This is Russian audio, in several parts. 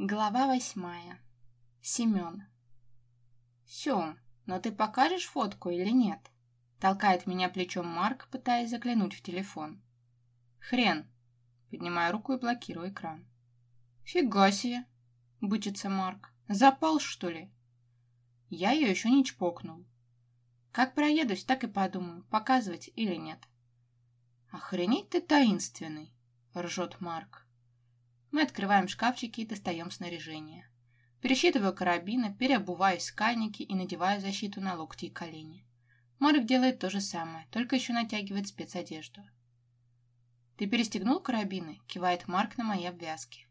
Глава восьмая. Семен. «Сем, но ты покажешь фотку или нет?» Толкает меня плечом Марк, пытаясь заглянуть в телефон. «Хрен!» Поднимаю руку и блокирую экран. «Фига себе!» — бычится Марк. «Запал, что ли?» Я ее еще не чпокнул. Как проедусь, так и подумаю, показывать или нет. «Охренеть ты таинственный!» — ржет Марк. Мы открываем шкафчики и достаем снаряжение. Пересчитываю карабины, переобуваю скальники и надеваю защиту на локти и колени. Марк делает то же самое, только еще натягивает спецодежду. «Ты перестегнул карабины?» — кивает Марк на мои обвязки.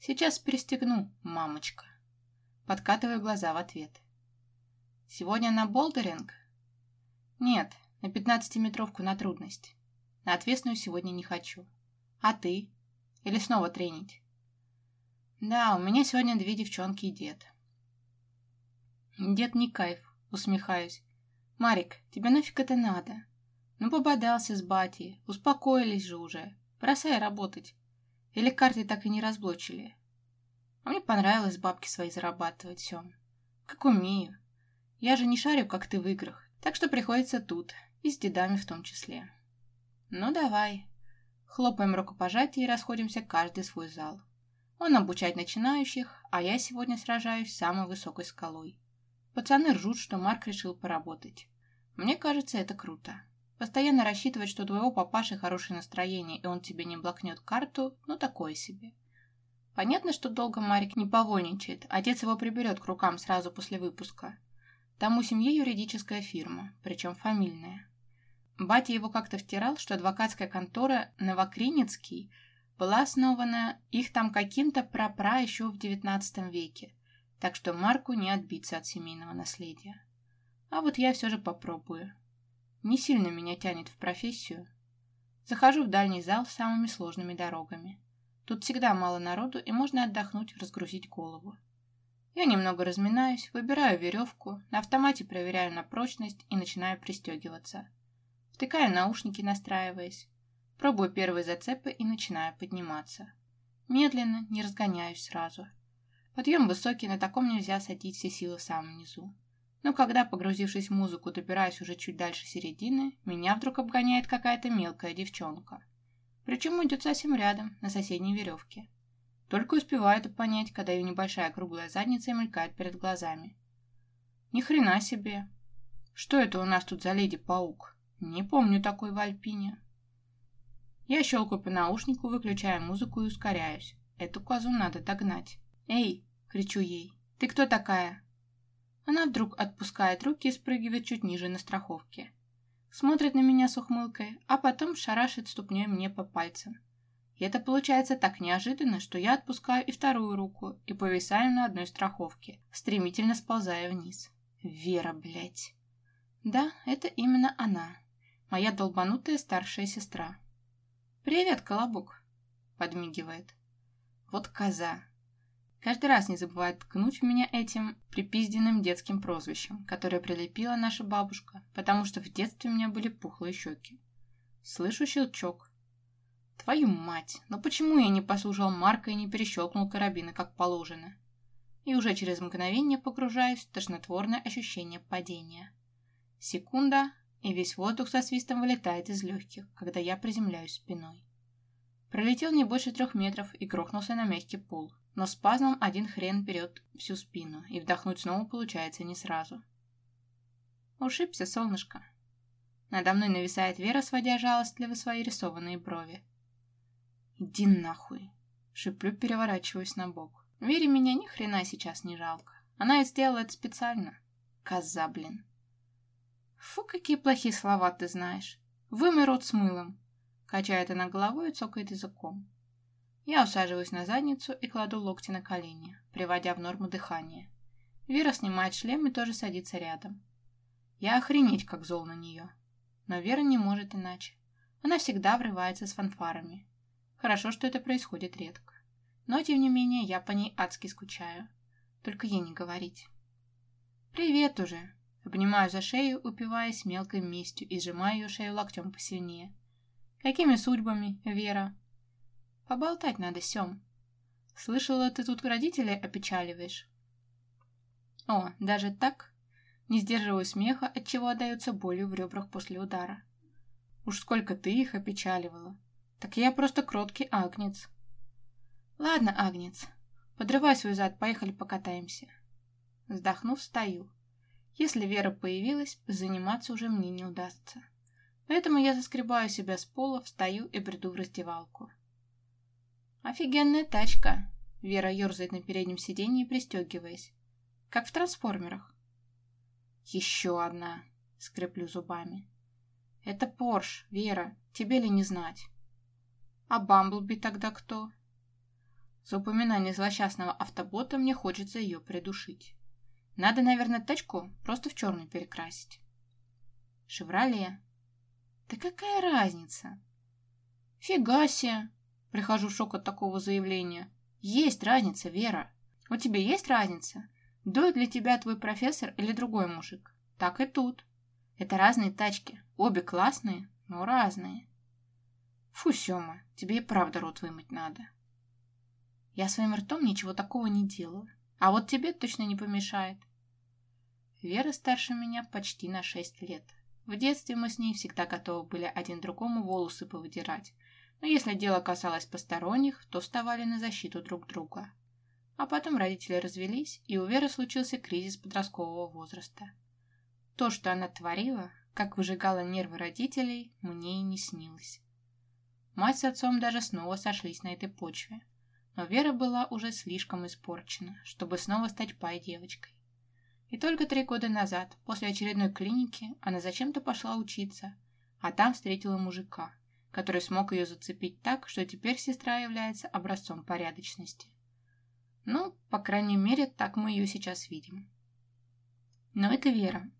«Сейчас перестегну, мамочка». Подкатываю глаза в ответ. «Сегодня на болдеринг?» «Нет, на пятнадцатиметровку на трудность. На ответственную сегодня не хочу. А ты?» Или снова тренить? Да, у меня сегодня две девчонки и дед. Дед не кайф, усмехаюсь. Марик, тебе нафиг это надо? Ну, пободался с батей, успокоились же уже. Бросай работать. Или карты так и не разблочили. А мне понравилось бабки свои зарабатывать, все. Как умею. Я же не шарю, как ты в играх, так что приходится тут, и с дедами в том числе. Ну, давай, Хлопаем рукопожатие и расходимся каждый свой зал. Он обучает начинающих, а я сегодня сражаюсь с самой высокой скалой. Пацаны ржут, что Марк решил поработать. Мне кажется, это круто. Постоянно рассчитывать, что у твоего папаши хорошее настроение, и он тебе не блокнет карту, ну такое себе. Понятно, что долго Марик не повольничает, отец его приберет к рукам сразу после выпуска. Там у семьи юридическая фирма, причем фамильная. Батя его как-то втирал, что адвокатская контора Новокриницкий была основана их там каким-то прапра еще в девятнадцатом веке, так что Марку не отбиться от семейного наследия. А вот я все же попробую. Не сильно меня тянет в профессию. Захожу в дальний зал с самыми сложными дорогами. Тут всегда мало народу, и можно отдохнуть, разгрузить голову. Я немного разминаюсь, выбираю веревку, на автомате проверяю на прочность и начинаю пристегиваться. Втыкаю наушники, настраиваясь. Пробую первые зацепы и начинаю подниматься. Медленно, не разгоняюсь сразу. Подъем высокий, на таком нельзя садить все силы в самом низу. Но когда, погрузившись в музыку, добираюсь уже чуть дальше середины, меня вдруг обгоняет какая-то мелкая девчонка. Причем идет совсем рядом, на соседней веревке. Только успеваю это понять, когда ее небольшая круглая задница мелькает перед глазами. Ни хрена себе! Что это у нас тут за леди-паук? Не помню такой в Альпине. Я щелкаю по наушнику, выключаю музыку и ускоряюсь. Эту козу надо догнать. «Эй!» — кричу ей. «Ты кто такая?» Она вдруг отпускает руки и спрыгивает чуть ниже на страховке. Смотрит на меня с ухмылкой, а потом шарашит ступней мне по пальцам. И это получается так неожиданно, что я отпускаю и вторую руку и повисаю на одной страховке, стремительно сползая вниз. Вера, блядь. Да, это именно она моя долбанутая старшая сестра. «Привет, Колобок!» — подмигивает. «Вот коза!» Каждый раз не забывает ткнуть меня этим припизденным детским прозвищем, которое прилепила наша бабушка, потому что в детстве у меня были пухлые щеки. Слышу щелчок. Твою мать, но почему я не послушал Марка и не перещелкнул карабины, как положено? И уже через мгновение погружаюсь в тошнотворное ощущение падения. Секунда, и весь воздух со свистом вылетает из легких, когда я приземляюсь спиной. Пролетел не больше трех метров и грохнулся на мягкий пол, но спазмом один хрен берет всю спину, и вдохнуть снова получается не сразу. Ушибся, солнышко. Надо мной нависает Вера, сводя жалостливо свои рисованные брови. «Иди нахуй!» — шиплю, переворачиваюсь на бок. Вере меня ни хрена сейчас не жалко. Она ведь сделала это специально. Коза, блин. «Фу, какие плохие слова ты знаешь! Вымой рот с мылом!» Качает она головой и цокает языком. Я усаживаюсь на задницу и кладу локти на колени, приводя в норму дыхание. Вера снимает шлем и тоже садится рядом. Я охренеть как зол на нее. Но Вера не может иначе. Она всегда врывается с фанфарами. Хорошо, что это происходит редко. Но, тем не менее, я по ней адски скучаю. Только ей не говорить. «Привет уже!» Обнимаю за шею, упиваясь мелкой местью и сжимаю ее шею локтем посильнее. «Какими судьбами, Вера?» «Поболтать надо, Сем». Слышала, ты тут родителей опечаливаешь. О, даже так? Не сдерживаю смеха, отчего отдается болью в ребрах после удара. Уж сколько ты их опечаливала. Так я просто кроткий агнец. Ладно, агнец, подрывай свой зад, поехали покатаемся. Вздохнув, встаю. Если Вера появилась, заниматься уже мне не удастся. Поэтому я заскребаю себя с пола, встаю и бреду в раздевалку. «Офигенная тачка!» Вера ерзает на переднем сиденье, пристегиваясь. «Как в трансформерах». «Еще одна!» — скреплю зубами. «Это Порш, Вера, тебе ли не знать?» «А Бамблби тогда кто?» За упоминание злосчастного автобота мне хочется ее придушить. Надо, наверное, тачку просто в черный перекрасить. «Шевроле», да какая разница? Фига себе! Прихожу в шок от такого заявления. Есть разница, Вера. У тебя есть разница? Дует ли тебя твой профессор или другой мужик? Так и тут. Это разные тачки. Обе классные, но разные. Фу, Сёма, тебе и правда рот вымыть надо. Я своим ртом ничего такого не делаю. А вот тебе точно не помешает. Вера старше меня почти на шесть лет. В детстве мы с ней всегда готовы были один другому волосы повыдирать, но если дело касалось посторонних, то вставали на защиту друг друга. А потом родители развелись, и у Веры случился кризис подросткового возраста. То, что она творила, как выжигала нервы родителей, мне и не снилось. Мать с отцом даже снова сошлись на этой почве, но Вера была уже слишком испорчена, чтобы снова стать пай-девочкой. И только три года назад, после очередной клиники, она зачем-то пошла учиться, а там встретила мужика, который смог ее зацепить так, что теперь сестра является образцом порядочности. Ну, по крайней мере, так мы ее сейчас видим. Но это Вера,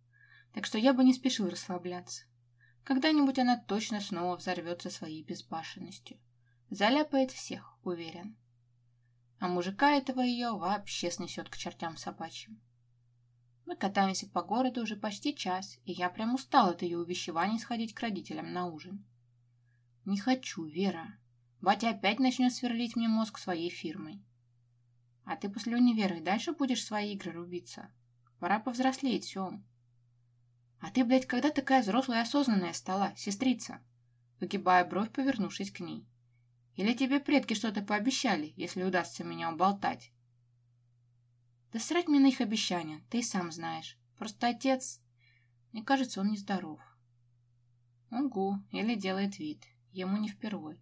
так что я бы не спешил расслабляться. Когда-нибудь она точно снова взорвется своей безбашенностью. Заляпает всех, уверен. А мужика этого ее вообще снесет к чертям собачьим. Мы катаемся по городу уже почти час, и я прям устал от ее увещеваний сходить к родителям на ужин. Не хочу, Вера. Батя опять начнет сверлить мне мозг своей фирмой. А ты после универа и дальше будешь свои игры рубиться? Пора повзрослеть, Сем. А ты, блядь, когда такая взрослая и осознанная стала, сестрица? Выгибая бровь, повернувшись к ней. Или тебе предки что-то пообещали, если удастся меня уболтать? Да срать мне на их обещания, ты и сам знаешь. Просто отец... Мне кажется, он нездоров. Угу, или делает вид. Ему не впервой.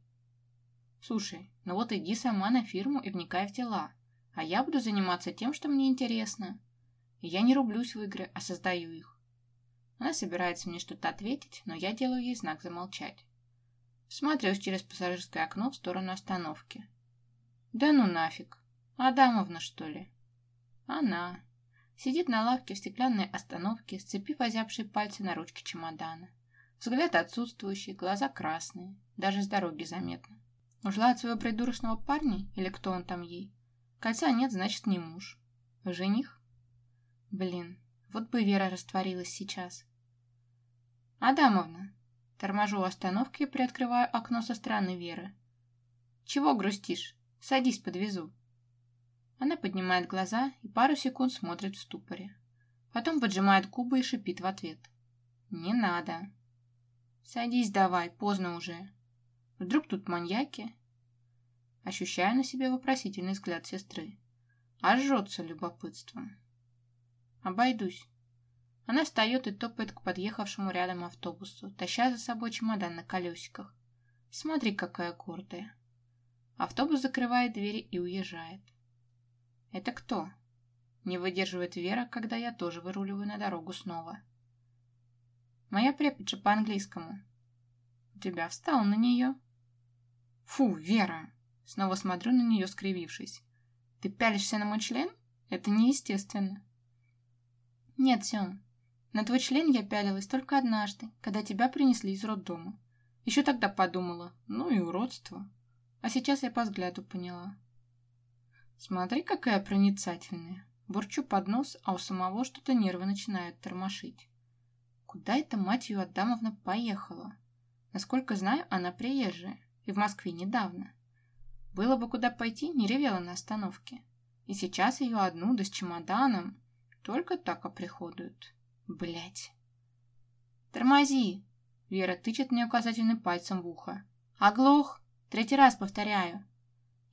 Слушай, ну вот иди сама на фирму и вникай в дела. А я буду заниматься тем, что мне интересно. И я не рублюсь в игры, а создаю их. Она собирается мне что-то ответить, но я делаю ей знак замолчать. Всматриваюсь через пассажирское окно в сторону остановки. Да ну нафиг. Адамовна, что ли? Она. Сидит на лавке в стеклянной остановке, сцепив озябшие пальцы на ручке чемодана. Взгляд отсутствующий, глаза красные. Даже с дороги заметно. Ушла от своего придурочного парня? Или кто он там ей? Кольца нет, значит, не муж. Жених? Блин, вот бы Вера растворилась сейчас. «Адамовна!» Торможу у остановки и приоткрываю окно со стороны Веры. «Чего грустишь? Садись, подвезу». Она поднимает глаза и пару секунд смотрит в ступоре. Потом поджимает губы и шипит в ответ. «Не надо». «Садись давай, поздно уже». Вдруг тут маньяки? Ощущаю на себе вопросительный взгляд сестры. А жжется любопытством. Обойдусь. Она встает и топает к подъехавшему рядом автобусу, таща за собой чемодан на колесиках. Смотри, какая гордая. Автобус закрывает двери и уезжает. «Это кто?» Не выдерживает Вера, когда я тоже выруливаю на дорогу снова. «Моя преподша по-английскому». «У тебя встал на нее?» «Фу, Вера!» Снова смотрю на нее, скривившись. «Ты пялишься на мой член? Это неестественно». «Нет, Сем, на твой член я пялилась только однажды, когда тебя принесли из роддома. Еще тогда подумала, ну и уродство. А сейчас я по взгляду поняла. Смотри, какая проницательная. Бурчу под нос, а у самого что-то нервы начинают тормошить. Куда эта мать ее Адамовна поехала? Насколько знаю, она приезжая и в Москве недавно. Было бы куда пойти, не ревела на остановке. И сейчас ее одну, да с чемоданом, только так оприходуют. Блять. Тормози! Вера тычет мне указательным пальцем в ухо. Оглох! Третий раз повторяю.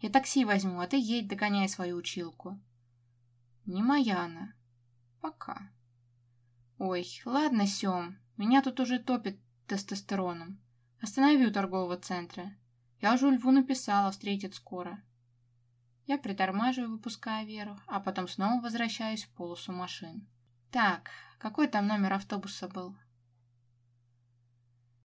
Я такси возьму, а ты едь, догоняй свою училку. Не моя она. Пока. Ой, ладно, Сем, меня тут уже топит тестостероном. Останови у торгового центра. Я уже Льву написала, встретит скоро. Я притормаживаю, выпуская Веру, а потом снова возвращаюсь в полосу машин. Так, какой там номер автобуса был?